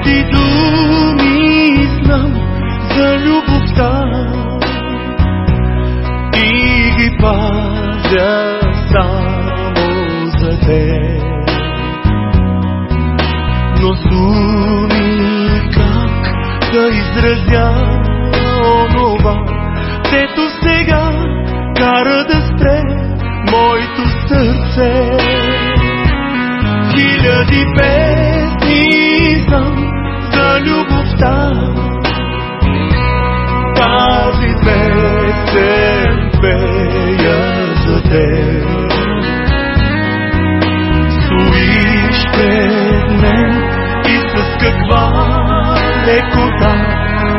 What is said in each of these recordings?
Хиляди думи знам за любовта и ги пазя само за теб. Но с думи как да изразя онова, дето сега кара да спре лекота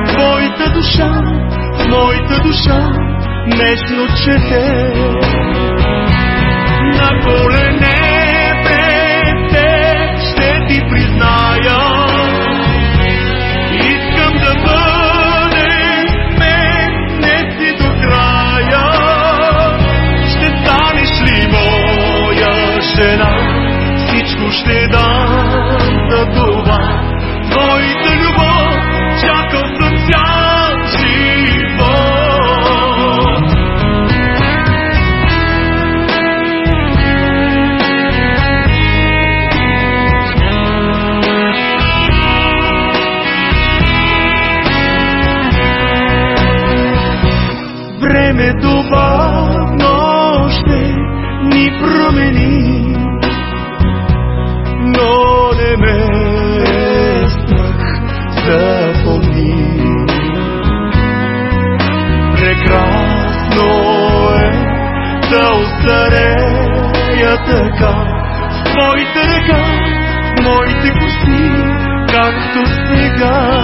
твоята душа, моята душа нежно чете. На колене да остарея така, с твоите ръка, с моите коси, както сега.